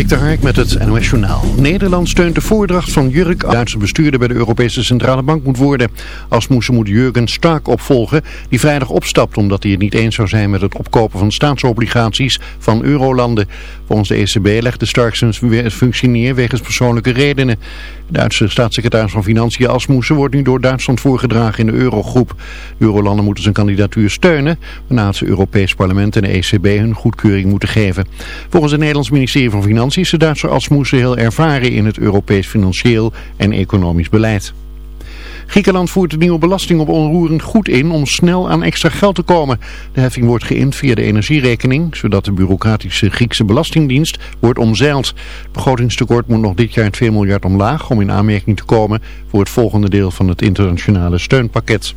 Dik de Hark met het NOS Journaal. Nederland steunt de voordracht van Jurk, Duitse bestuurder bij de Europese Centrale Bank moet worden. Asmussen moet Jurgen Stark opvolgen, die vrijdag opstapt omdat hij het niet eens zou zijn met het opkopen van staatsobligaties van eurolanden. Volgens de ECB legt de Stark zijn functie neer wegens persoonlijke redenen. Duitse staatssecretaris van Financiën Asmussen wordt nu door Duitsland voorgedragen in de eurogroep. De eurolanden moeten zijn kandidatuur steunen, waarna het Europees Parlement en de ECB hun goedkeuring moeten geven. Volgens het Nederlands ministerie van Financiën is de Duitse Asmussen heel ervaren in het Europees financieel en economisch beleid. Griekenland voert de nieuwe belasting op onroerend goed in om snel aan extra geld te komen. De heffing wordt geïnd via de energierekening, zodat de bureaucratische Griekse belastingdienst wordt omzeild. Het begrotingstekort moet nog dit jaar 2 miljard omlaag om in aanmerking te komen voor het volgende deel van het internationale steunpakket.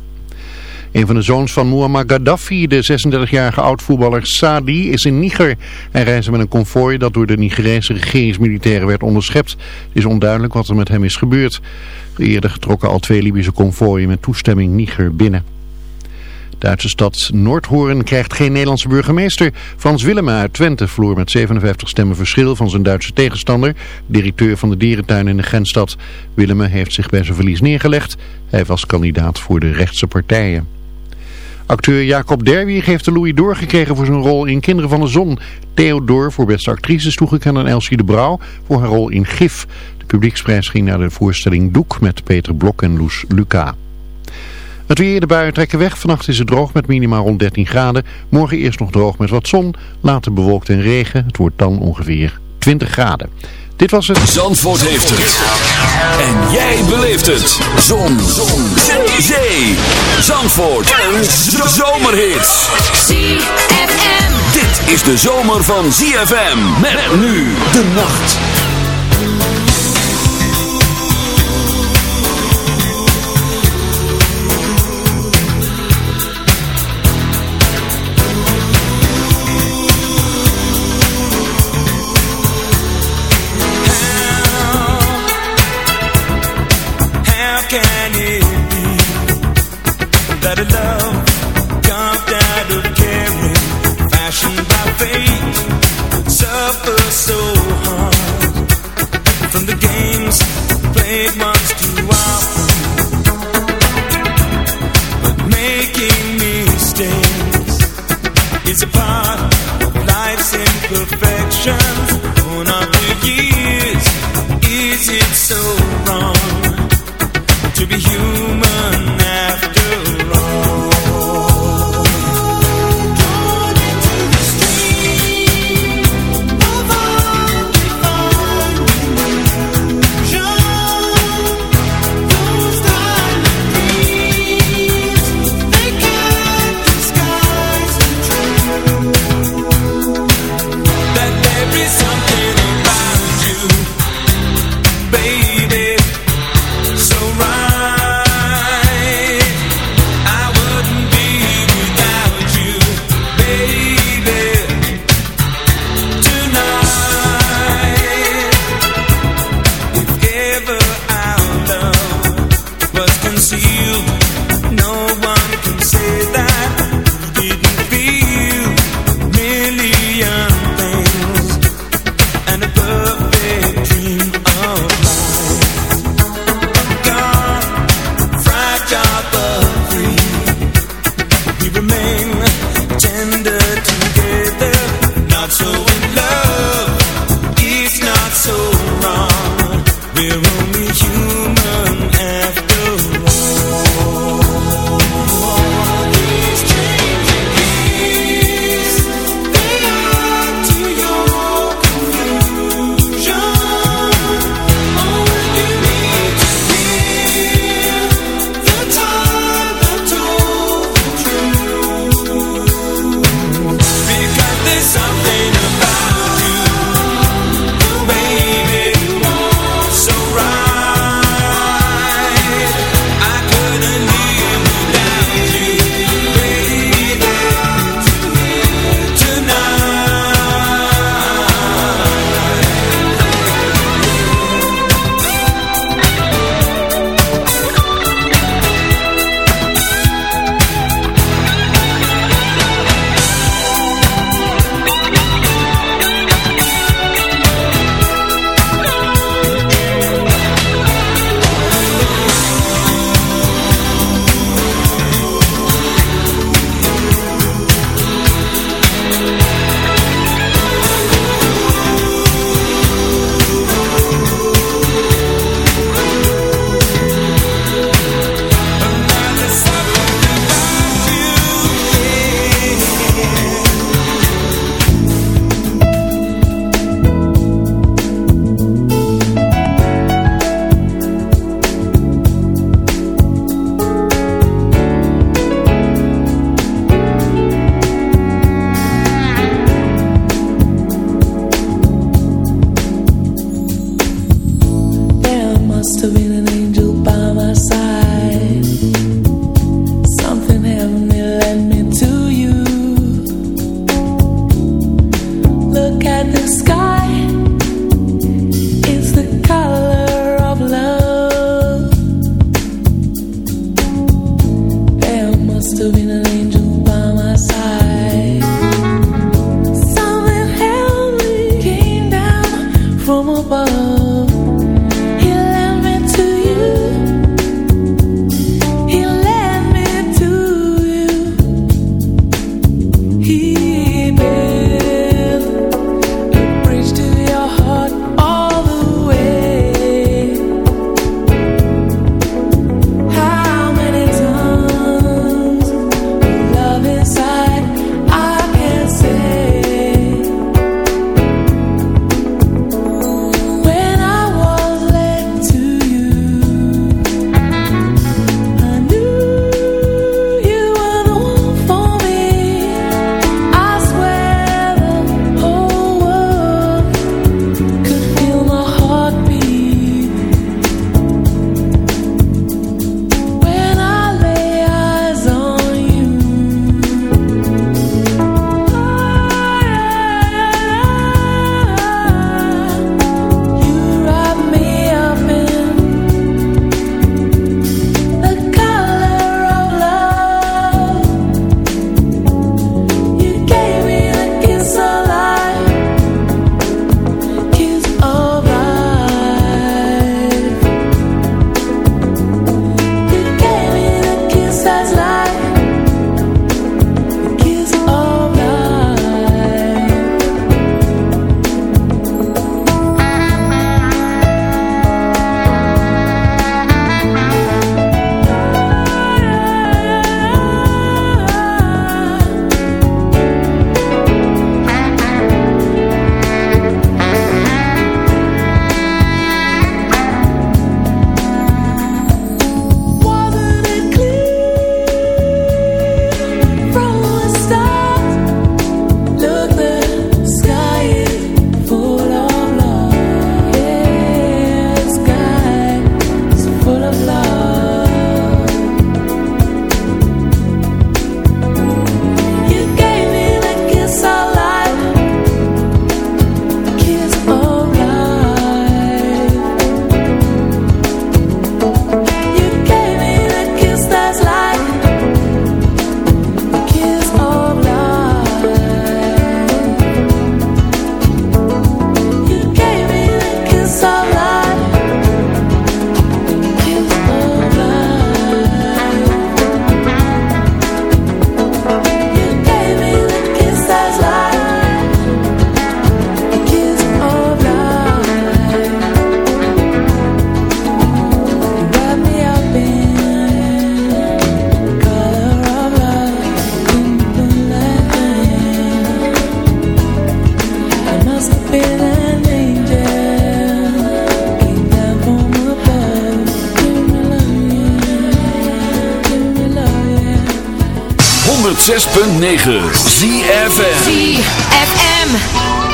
Een van de zoons van Muammar Gaddafi, de 36-jarige oud-voetballer Sadi, is in Niger. Hij reisde met een konvooi dat door de Nigerese regeringsmilitairen werd onderschept. Het is onduidelijk wat er met hem is gebeurd. Eerder getrokken al twee Libische konvooien met toestemming Niger binnen. Duitse stad Noordhoorn krijgt geen Nederlandse burgemeester. Frans Willema uit Twente verloor met 57 stemmen verschil van zijn Duitse tegenstander, directeur van de dierentuin in de grensstad. Willema heeft zich bij zijn verlies neergelegd. Hij was kandidaat voor de rechtse partijen. Acteur Jacob Derwie heeft de Louis doorgekregen voor zijn rol in Kinderen van de Zon. Theodor voor beste actrice is toegekend aan Elsie de Brouw voor haar rol in Gif. De publieksprijs ging naar de voorstelling Doek met Peter Blok en Loes Luca. Het weer, de buien trekken weg. Vannacht is het droog met minimaal rond 13 graden. Morgen eerst nog droog met wat zon. Later bewolkt en regen. Het wordt dan ongeveer 20 graden. Dit was het. Zandvoort heeft het. En jij beleeft het. Zon. Zon. Zee. Zandvoort. En zomerhits. ZFM. Dit is de zomer van ZFM. Met nu de nacht. 106.9 ZFM ZFM